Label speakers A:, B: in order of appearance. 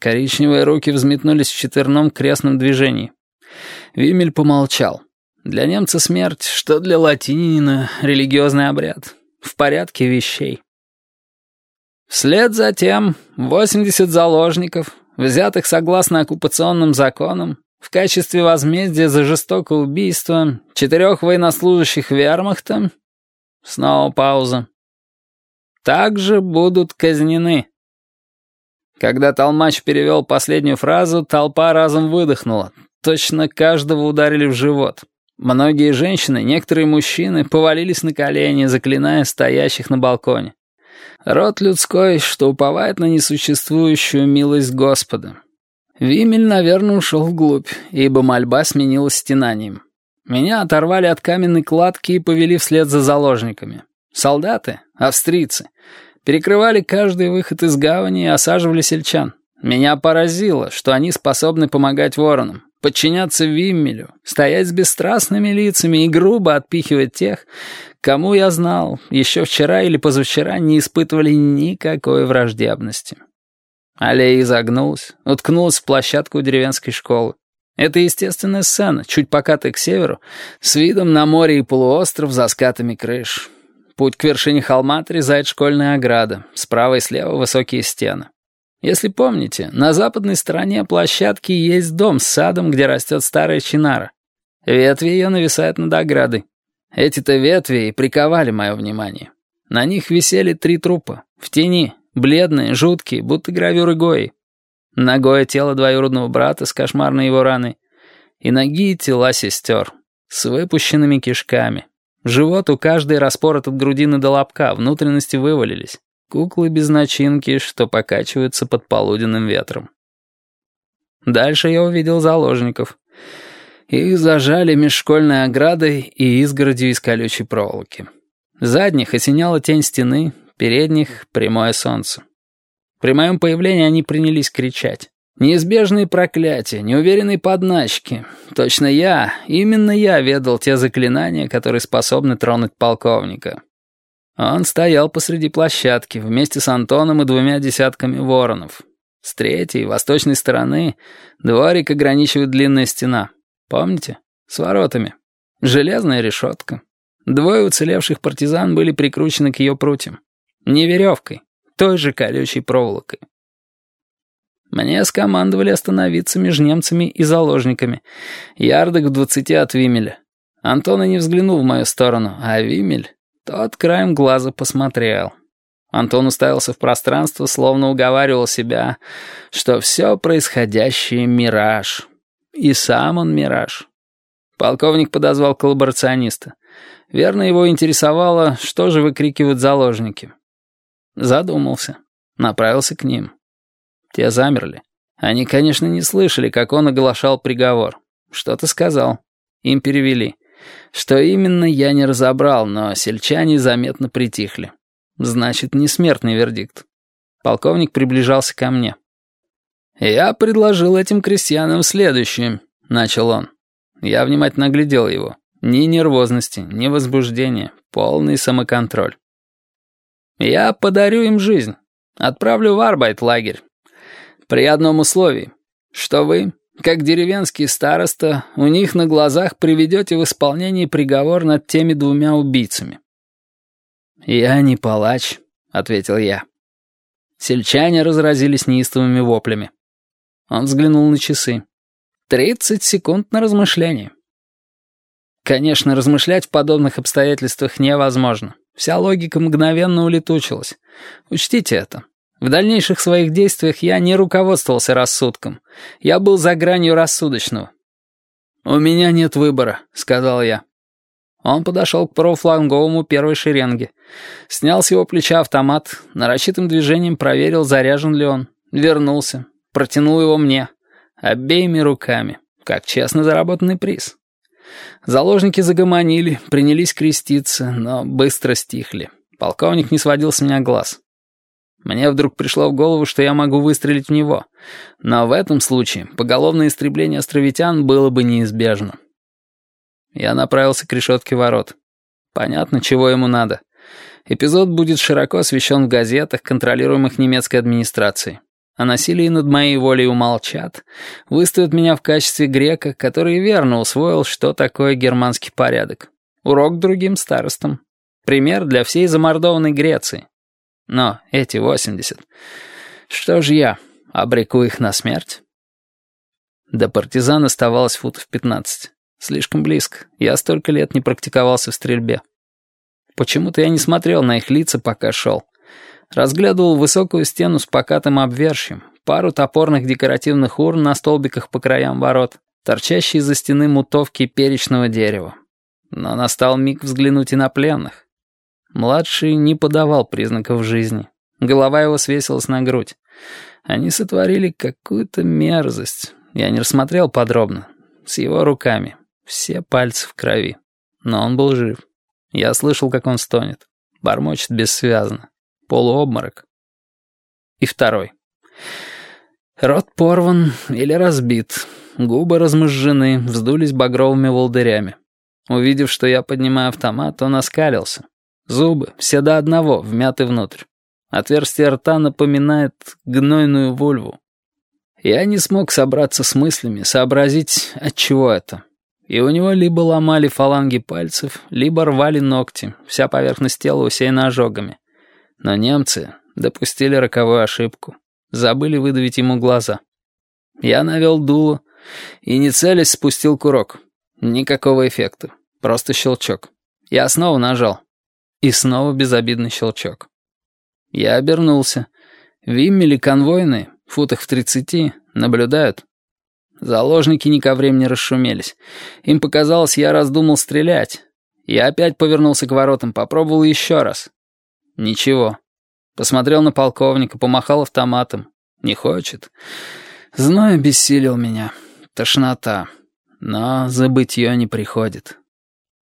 A: Коричневые руки взметнулись в четверном крестном движении. Вимель помолчал. Для немца смерть, что для латинина религиозный обряд. В порядке вещей. Вслед за тем 80 заложников, взятых согласно оккупационным законам, в качестве возмездия за жестокое убийство четырех военнослужащих вермахта... Снова пауза. Также будут казнены. Когда Толмач перевел последнюю фразу, толпа разом выдохнула. Точно каждого ударили в живот. Многие женщины, некоторые мужчины повалились на колени, заклиная стоящих на балконе. Род людской, что уповает на несуществующую милость Господа. Вимель, наверное, ушел вглубь, ибо мольба сменилась стенанием. Меня оторвали от каменной кладки и повели вслед за заложниками. Солдаты, австрийцы, перекрывали каждый выход из гавани и осаживали сельчан. Меня поразило, что они способны помогать воронам, подчиняться Виммелю, стоять с бесстрастными лицами и грубо отпихивать тех, кому я знал, еще вчера или позавчера не испытывали никакой враждебности. Аллея изогнулась, уткнулась в площадку деревенской школы. Это естественная сцена, чуть покатая к северу, с видом на море и полуостров за скатами крыш. Путь к вершине холма отрезает школьная ограда, справа и слева высокие стены. Если помните, на западной стороне площадки есть дом с садом, где растет старая чинара. Ветви ее нависают над оградой. Эти-то ветви и приковали мое внимание. На них висели три трупа, в тени, бледные, жуткие, будто гравюры Гои. Ногое тело двоюродного брата с кошмарной его раной и ноги и тела сестер с выпущенными кишками. Живот у каждой распорот от грудины до лобка, внутренности вывалились. Куклы без начинки, что покачиваются под полуденным ветром. Дальше я увидел заложников. Их зажали меж школьной оградой и изгородью из колючей проволоки. Задних осеняла тень стены, передних — прямое солнце. При моем появлении они принялись кричать. Неизбежные проклятия, неуверенные подначки. Точно я, именно я ведал те заклинания, которые способны тронуть полковника. Он стоял посреди площадки вместе с Антоном и двумя десятками воронов. С третьей, восточной стороны, дворик ограничивает длинная стена. Помните? С воротами. Железная решетка. Двое уцелевших партизан были прикручены к ее прутьям. Не веревкой, той же колючей проволокой. Мне скомандовали остановиться между немцами и заложниками. Ярдок в двадцати от Вимеля. Антон и не взглянул в мою сторону, а Вимель тот краем глаза посмотрел. Антон уставился в пространство, словно уговаривал себя, что все происходящее — мираж. И сам он мираж. Полковник подозвал коллаборациониста. Верно, его интересовало, что же выкрикивают заложники. Задумался. Направился к ним. Те замерли. Они, конечно, не слышали, как он оглашал приговор. Что-то сказал. Им перевели. Что именно, я не разобрал, но сельчане заметно притихли. Значит, не смертный вердикт. Полковник приближался ко мне. «Я предложил этим крестьянам следующее», — начал он. Я внимательно глядел его. Ни нервозности, ни возбуждения, полный самоконтроль. «Я подарю им жизнь. Отправлю в арбайт-лагерь. При одном условии, что вы как деревенский староста, у них на глазах приведете в исполнение приговор над теми двумя убийцами». «Я не палач», — ответил я. Сельчане разразились неистовыми воплями. Он взглянул на часы. «Тридцать секунд на размышление». Конечно, размышлять в подобных обстоятельствах невозможно. Вся логика мгновенно улетучилась. Учтите это. В дальнейших своих действиях я не руководствовался рассудком. Я был за гранью рассудочного. «У меня нет выбора», — сказал я. Он подошел к профланговому первой шеренге. Снял с его плеча автомат, нарочитым движением проверил, заряжен ли он. Вернулся, протянул его мне. Обеими руками, как честно заработанный приз. Заложники загомонили, принялись креститься, но быстро стихли. Полковник не сводил с меня глаз. Мне вдруг пришло в голову, что я могу выстрелить в него. Но в этом случае поголовное истребление островитян было бы неизбежно. Я направился к решетке ворот. Понятно, чего ему надо. Эпизод будет широко освещен в газетах, контролируемых немецкой администрацией. о насилии над моей волей умолчат, выставят меня в качестве грека, который верно усвоил, что такое германский порядок. Урок другим старостам. Пример для всей замордованной Греции. Но эти 80. Что ж я, обреку их на смерть? До партизан оставалось футов 15. Слишком близко. Я столько лет не практиковался в стрельбе. Почему-то я не смотрел на их лица, пока шел. Разглядывал высокую стену с покатым обвершием, пару топорных декоративных урн на столбиках по краям ворот, торчащие из-за стены мутовки перечного дерева. Но настал миг взглянуть и на пленных. Младший не подавал признаков жизни. Голова его свесилась на грудь. Они сотворили какую-то мерзость. Я не рассмотрел подробно. С его руками. Все пальцы в крови. Но он был жив. Я слышал, как он стонет. Бормочет бессвязно полуобморок. И второй. Рот порван или разбит, губы размозжены, вздулись багровыми волдырями. Увидев, что я поднимаю автомат, он оскалился. Зубы, все до одного, вмяты внутрь. Отверстие рта напоминает гнойную вульву. Я не смог собраться с мыслями, сообразить, от чего это. И у него либо ломали фаланги пальцев, либо рвали ногти, вся поверхность тела усеяна ожогами. Но немцы допустили роковую ошибку. Забыли выдавить ему глаза. Я навел дуло и, не целясь, спустил курок. Никакого эффекта. Просто щелчок. Я снова нажал. И снова безобидный щелчок. Я обернулся. Виммели конвойные, футах в тридцати, наблюдают. Заложники ни ко времени расшумелись. Им показалось, я раздумал стрелять. Я опять повернулся к воротам, попробовал еще раз. Ничего. Посмотрел на полковника, помахал автоматом. Не хочет. Зной обессилил меня. Тошнота. Но забытье не приходит.